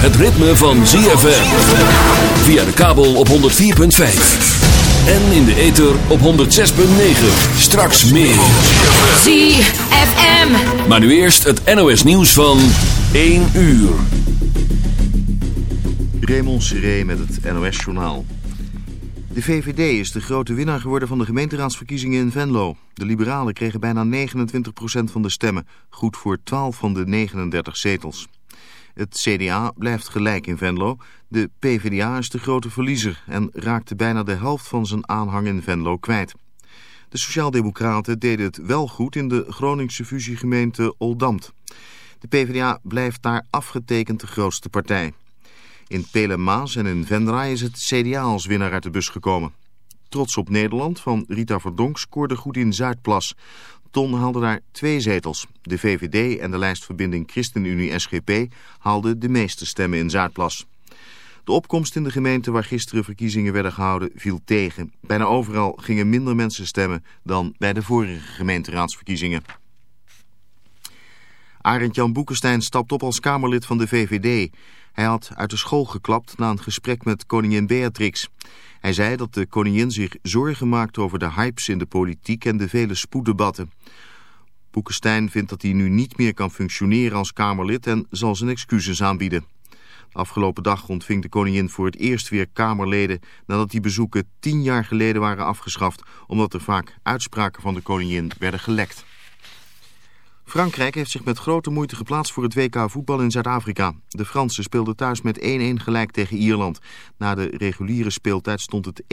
het ritme van ZFM. Via de kabel op 104.5. En in de ether op 106.9. Straks meer. ZFM. Maar nu eerst het NOS nieuws van 1 uur. Raymond Seré met het NOS-journaal. De VVD is de grote winnaar geworden van de gemeenteraadsverkiezingen in Venlo. De liberalen kregen bijna 29% van de stemmen, goed voor 12 van de 39 zetels. Het CDA blijft gelijk in Venlo. De PvdA is de grote verliezer en raakte bijna de helft van zijn aanhang in Venlo kwijt. De Sociaaldemocraten deden het wel goed in de Groningse fusiegemeente Oldamt. De PvdA blijft daar afgetekend de grootste partij. In Pelemaas en in Venray is het CDA als winnaar uit de bus gekomen. Trots op Nederland van Rita Verdonk scoorde goed in Zuidplas. Ton haalde daar twee zetels. De VVD en de lijstverbinding ChristenUnie-SGP haalden de meeste stemmen in Zuidplas. De opkomst in de gemeente waar gisteren verkiezingen werden gehouden viel tegen. Bijna overal gingen minder mensen stemmen dan bij de vorige gemeenteraadsverkiezingen. Arend Jan Boekenstein stapt op als Kamerlid van de VVD. Hij had uit de school geklapt na een gesprek met koningin Beatrix. Hij zei dat de koningin zich zorgen maakt over de hypes in de politiek en de vele spoeddebatten. Boekenstein vindt dat hij nu niet meer kan functioneren als Kamerlid en zal zijn excuses aanbieden. Afgelopen dag ontving de koningin voor het eerst weer Kamerleden nadat die bezoeken tien jaar geleden waren afgeschaft omdat er vaak uitspraken van de koningin werden gelekt. Frankrijk heeft zich met grote moeite geplaatst voor het WK voetbal in Zuid-Afrika. De Fransen speelden thuis met 1-1 gelijk tegen Ierland. Na de reguliere speeltijd stond het 1-0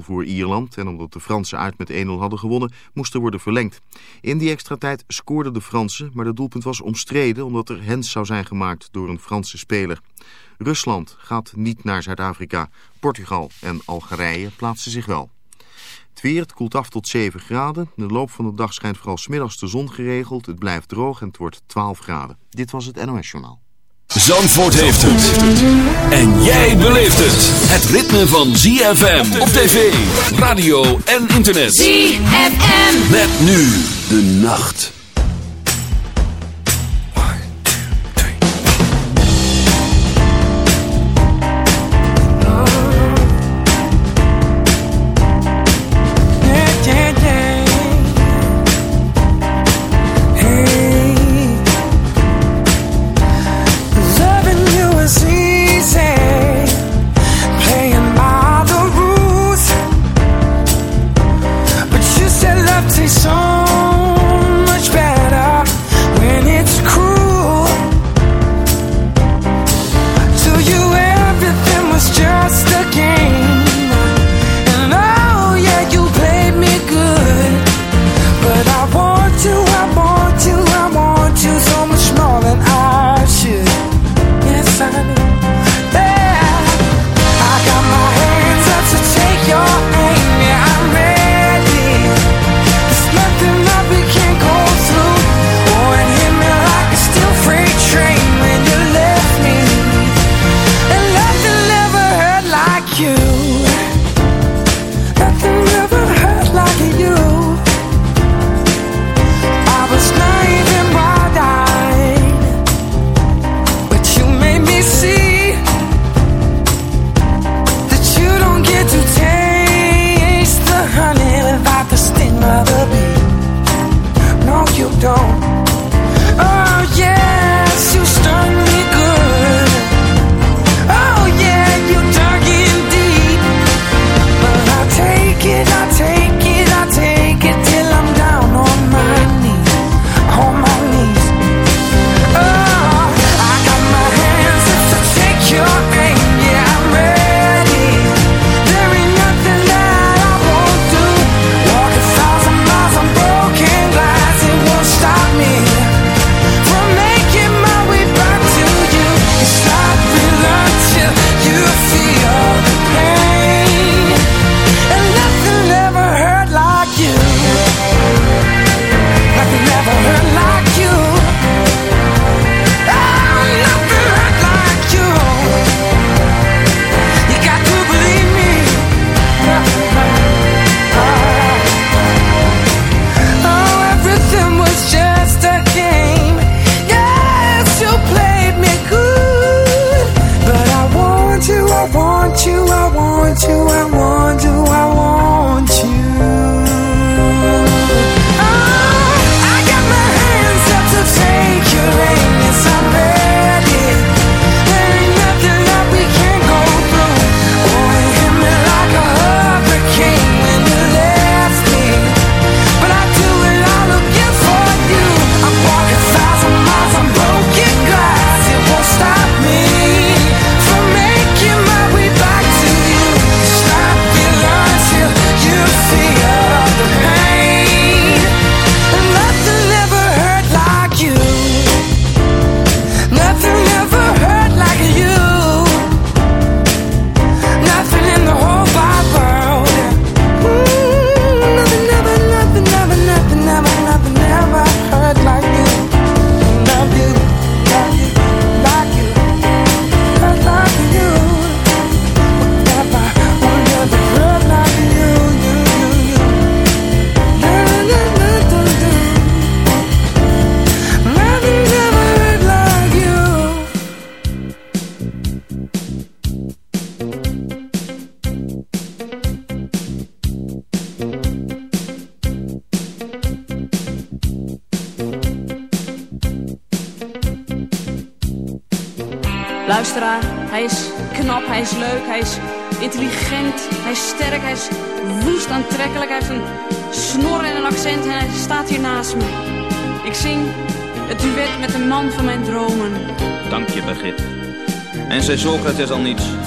voor Ierland. En omdat de Fransen uit met 1-0 hadden gewonnen, moest er worden verlengd. In die extra tijd scoorden de Fransen, maar de doelpunt was omstreden... omdat er hens zou zijn gemaakt door een Franse speler. Rusland gaat niet naar Zuid-Afrika. Portugal en Algerije plaatsen zich wel. Het weer, het koelt af tot 7 graden. In de loop van de dag schijnt vooral smiddags de zon geregeld. Het blijft droog en het wordt 12 graden. Dit was het NOS Journaal. Zandvoort heeft het. En jij beleeft het. Het ritme van ZFM op tv, radio en internet. ZFM. Met nu de nacht.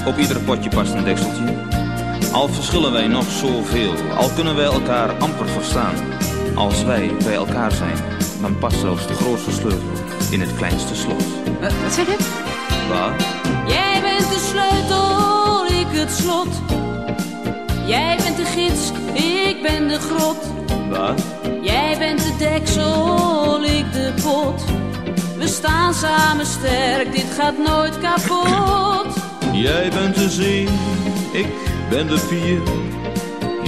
Op ieder potje past een dekseltje. Al verschillen wij nog zoveel, al kunnen wij elkaar amper verstaan. Als wij bij elkaar zijn, dan past zelfs de grootste sleutel in het kleinste slot. Wat, wat zeg je? Waar? Jij bent de sleutel, ik het slot. Jij bent de gids, ik ben de grot. Waar? Jij bent de deksel, ik de pot. We staan samen sterk, dit gaat nooit kapot. Jij bent de zee, ik ben de pier.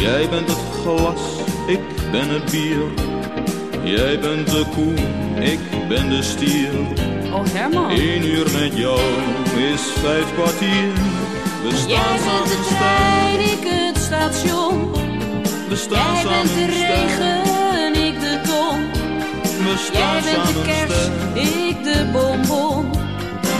Jij bent het glas, ik ben het bier. Jij bent de koe, ik ben de stier. Oh Herman, Eén uur met jou is vijf kwartier. We jij staan bent samen de trein, ik het station. we staan Jij bent de regen, ik de ton. We Jij staan bent de kerst, ik de bonbon.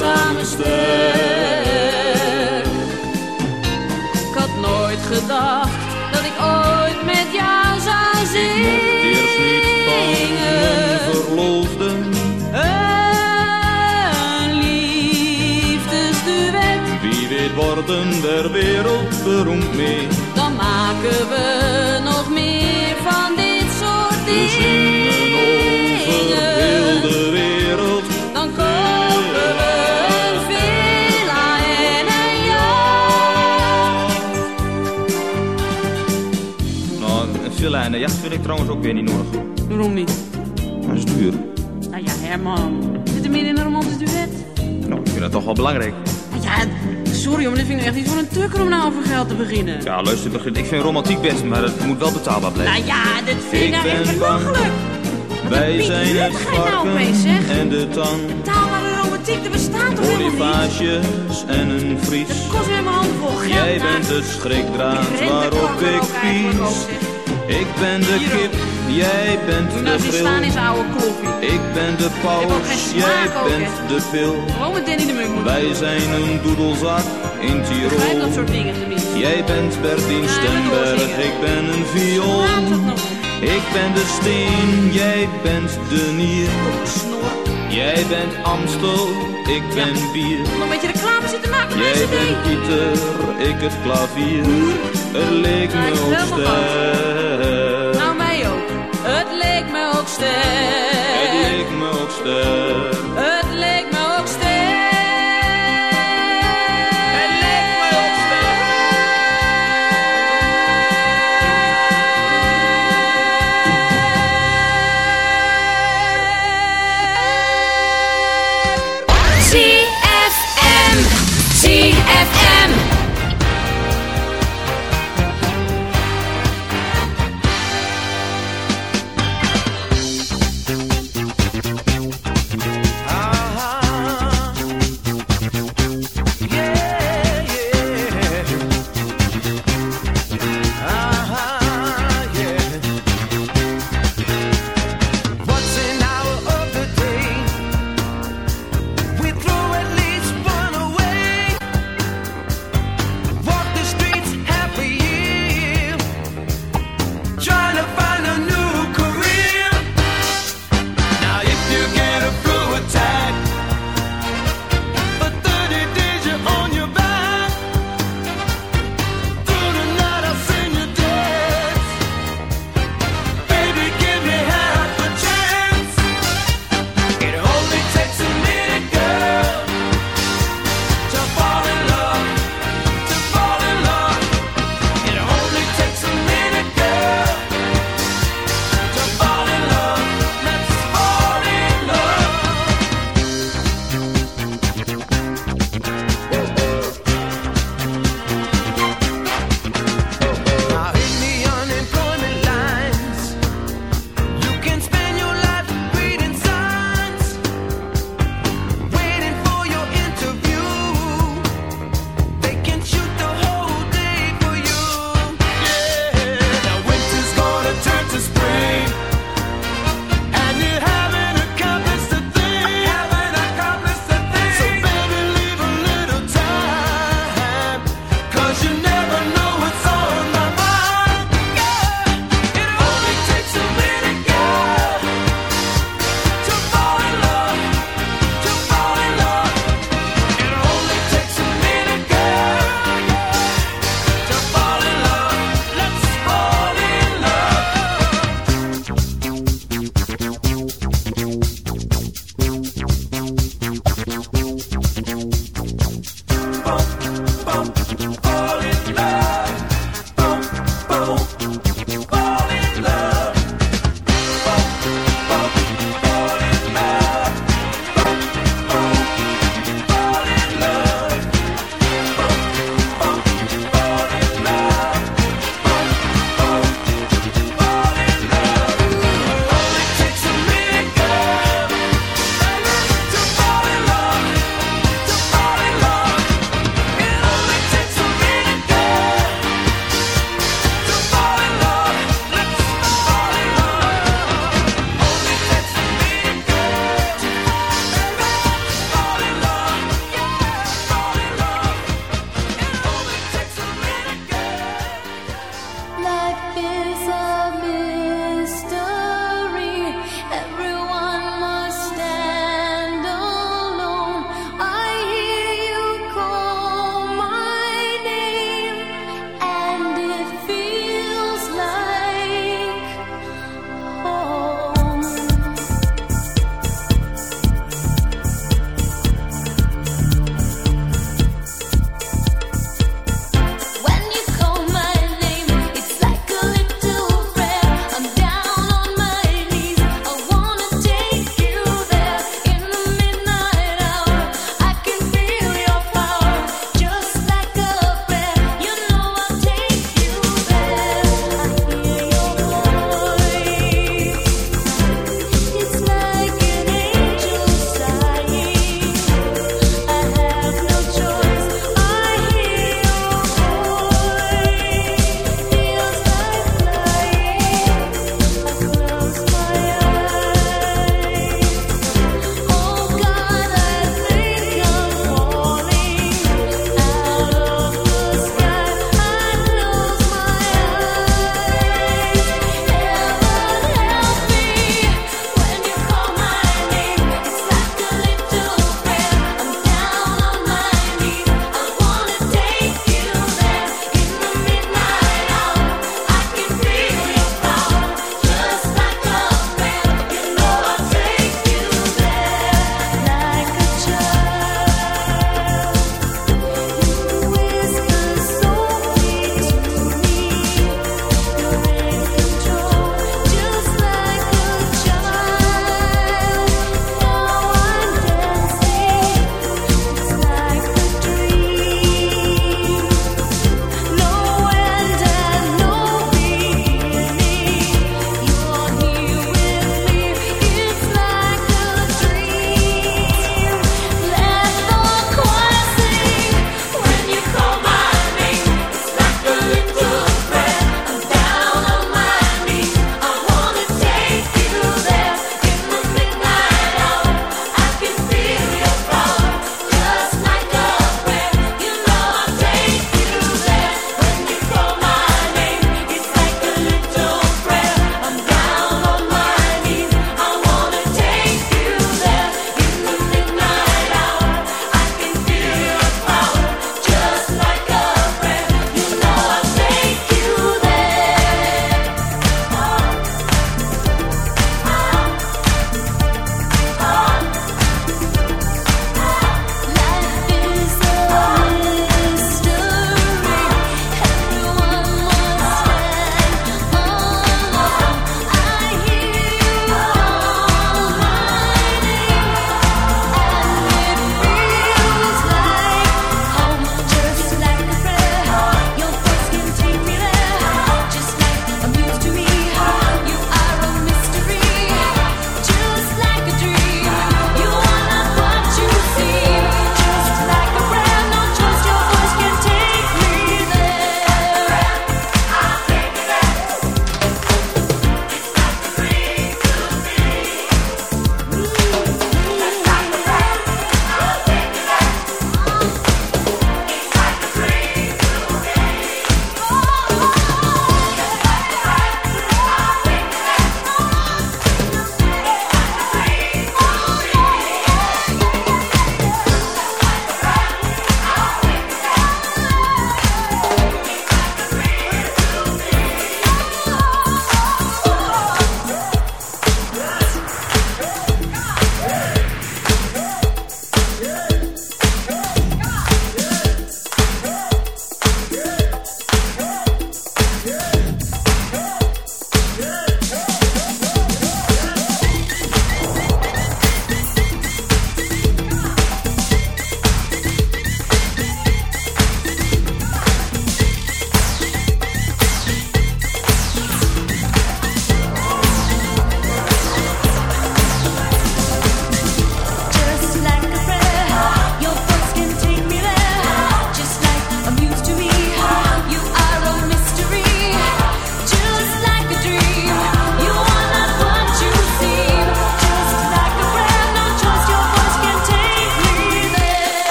Sterk. Ik had nooit gedacht dat ik ooit met jou zou zingen. Eerst niet van mijn verloofde. Een liefdesduet, Wie weet worden der wereld beroemd mee. dan maken we nog meer van dit soort We Nou, villa en jacht vind ik trouwens ook weer niet nodig. Waarom niet? Dat is duur. Nou ja, Herman. Zit er meer in een romantisch duet? Nou, ik vind dat toch wel belangrijk. Nou Ja, sorry, maar dit vind ik echt niet voor een tukker om nou over geld te beginnen. Ja, luister, ik vind romantiek best, maar het moet wel betaalbaar blijven. Nou ja, dit vind ik nou echt belachelijk. Wij zijn het nou varken zeg? en de tang. Betaalbare romantiek, dat bestaat toch helemaal niet? En een Dat vries. kost weer mijn handvol geld. Jij nou. bent het schrikdraad waarop er ik pies. Ik ben de kip, jij bent de nou staan bril. zijn oude kloffie. Ik ben de paus, jij bent de pil. Gewoon met Danny de Munk. Wij zijn een doedelzak in begrijp dat Tirol. soort dingen tenminste. Jij bent Bertien Stemberg, ik ben een viool. Ik ben de steen, jij bent de nier. Jij bent Amstel, ik ben bier. Nog een beetje reclame zitten maken Jij bent Pieter, ik het klavier. Het leek me ik sterk. leek me ook sterk.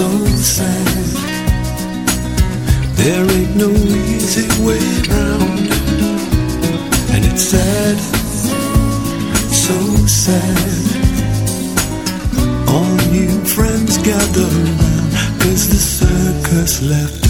So sad. There ain't no easy way around and it's sad, so sad. All you friends gather around cause the circus left.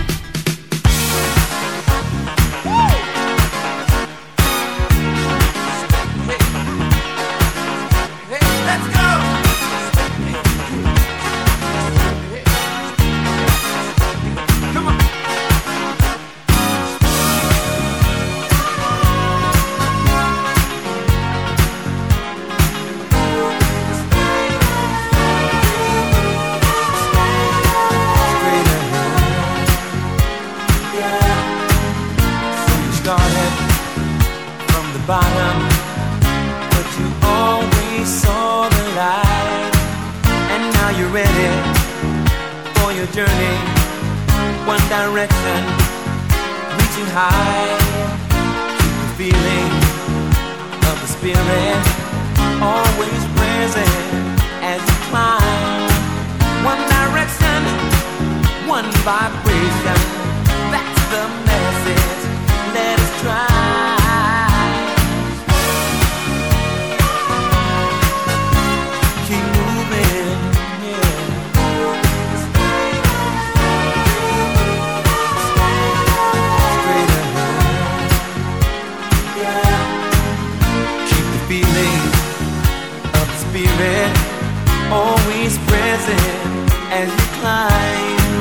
Always present as you climb.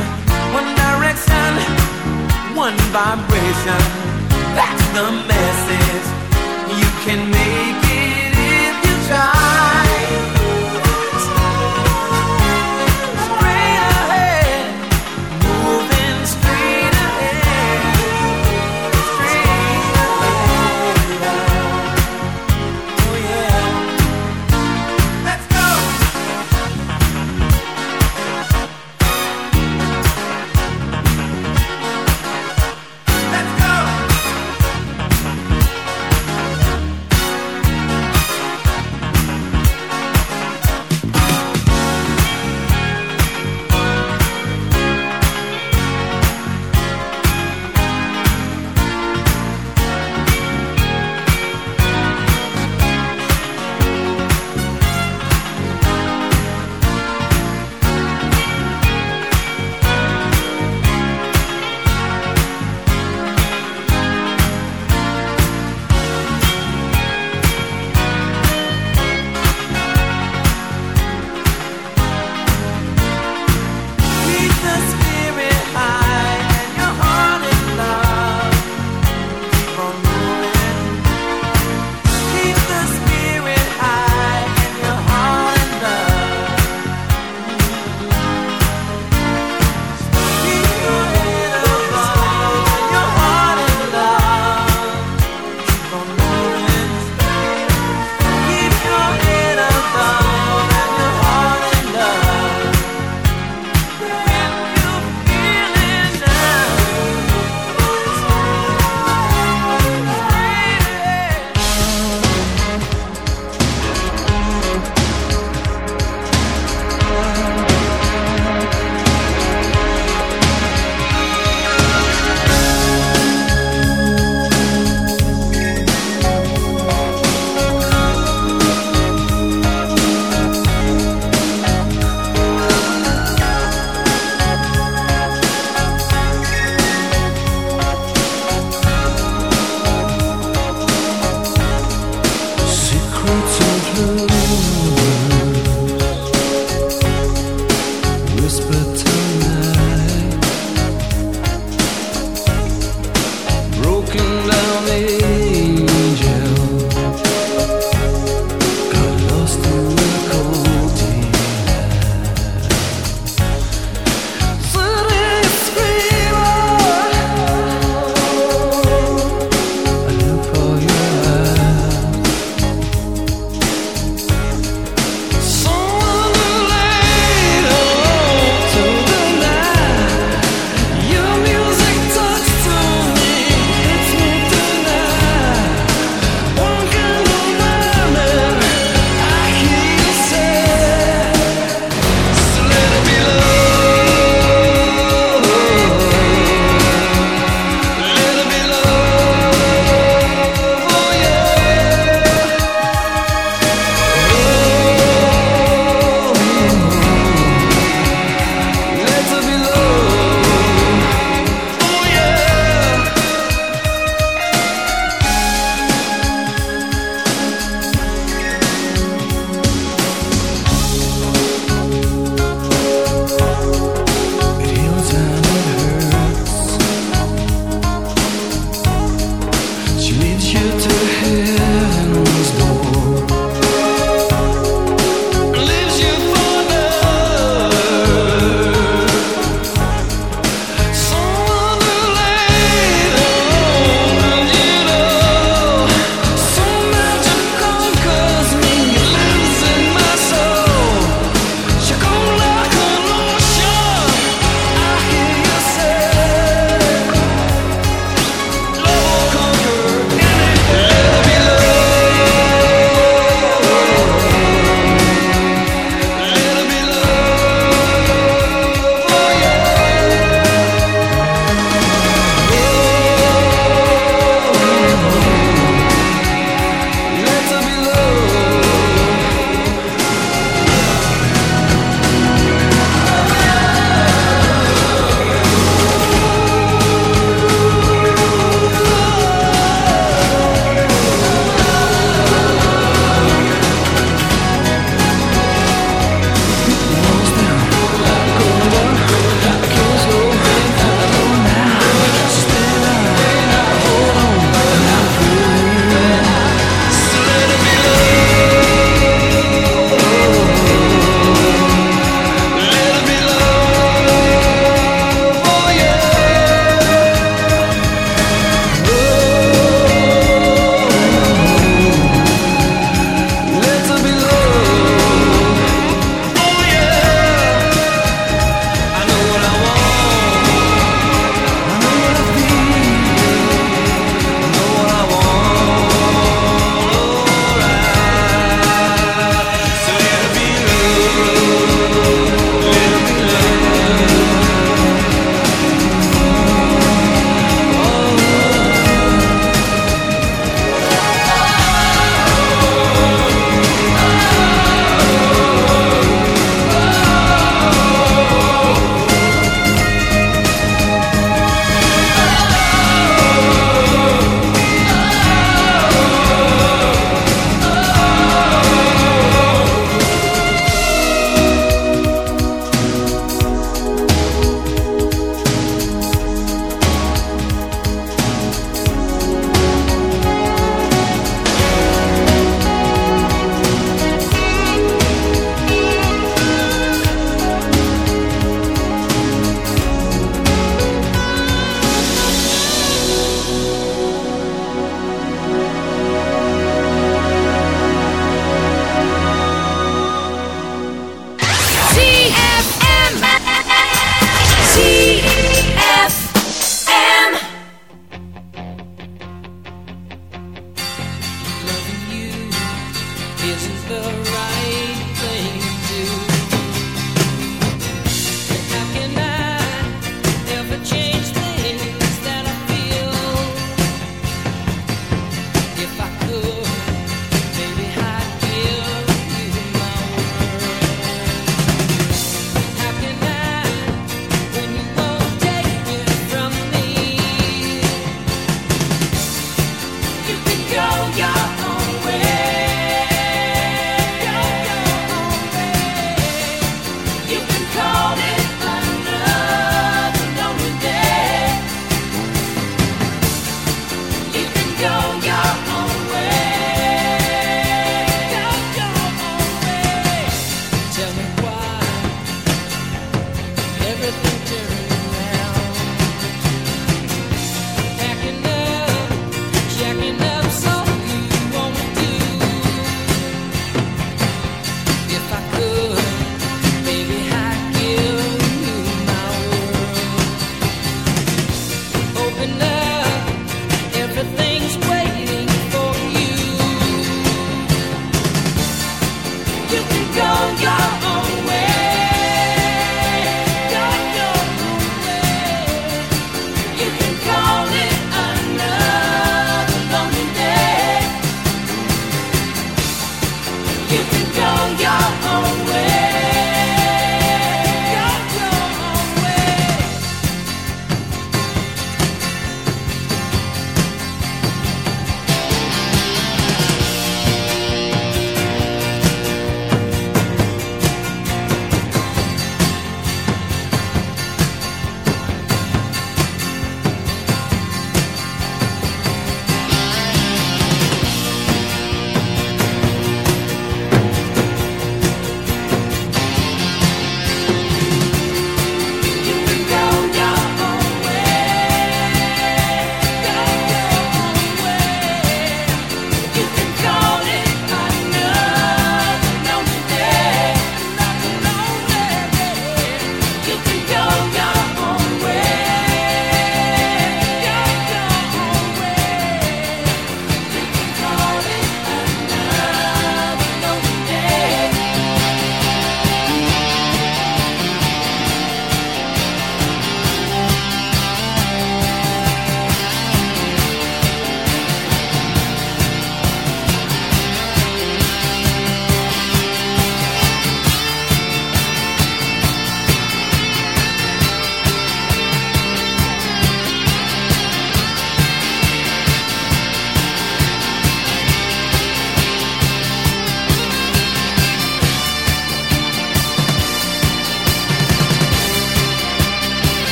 One direction, one vibration. That's the message. You can make it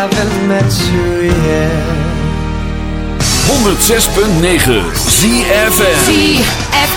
Haven't met you yet. 106.9 ZFM. ZFM.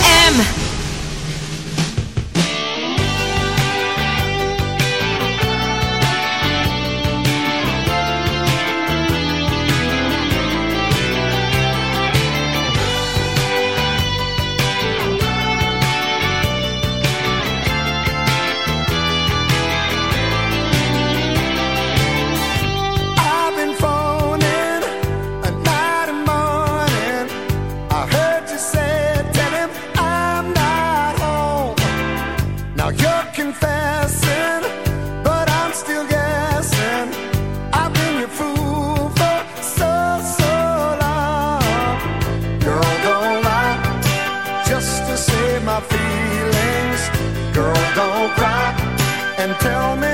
Tell me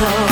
know.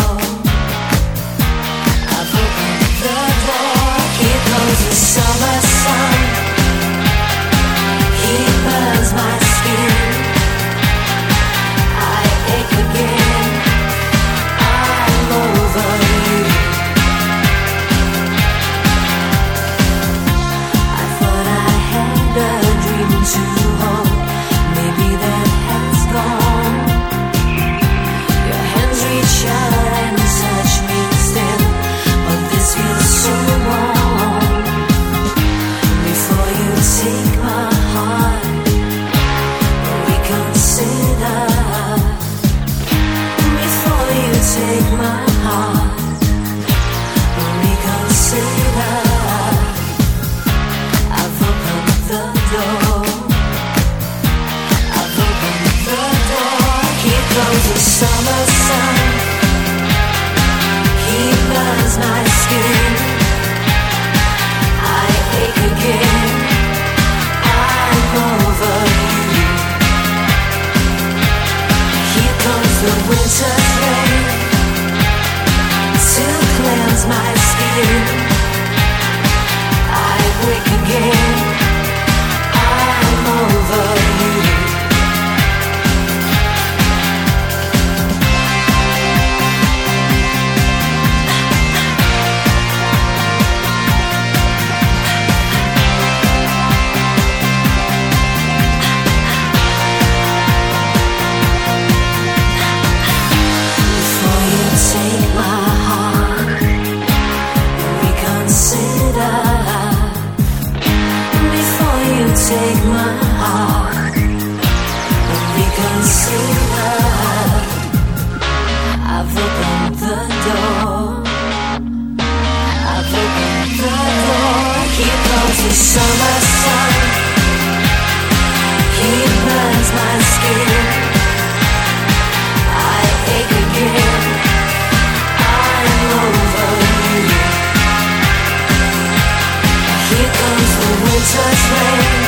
Take my heart, reconsider. I've opened the door. I've opened the door. Here comes the summer sun. He burns my skin. I ache again. I'm over you. Here comes the winter's rain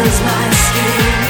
burns my skin.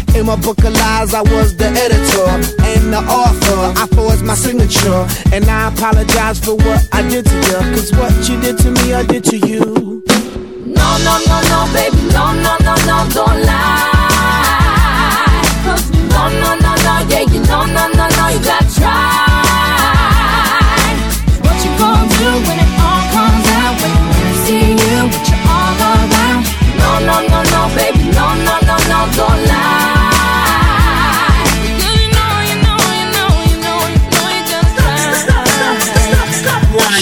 In my book of lies, I was the editor and the author. I forged my signature, and I apologize for what I did to you. Cause what you did to me, I did to you. No, no, no, no, baby, no, no, no, no, don't lie. 'Cause no, no, no, no, yeah, you know, no, no, no, you gotta try. What you gonna do when it all comes out? When you see you, but you're all around. No, no, no, no, baby, no, no, no, no, don't lie.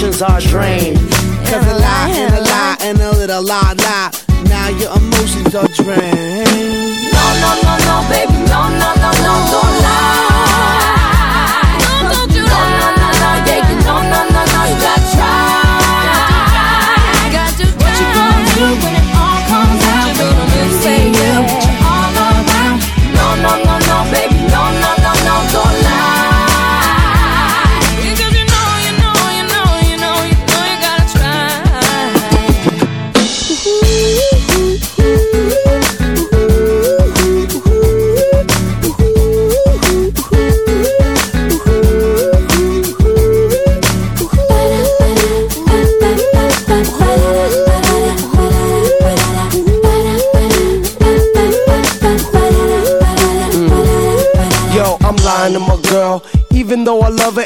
Emotions are drained. Cause a lie and a lie and a little lie lie. Now your emotions are drained. No, no, no, no, baby, no, no, no, no, don't lie.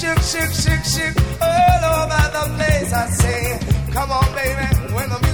shook, shook, shook, shook all over the place. I say, come on, baby, when the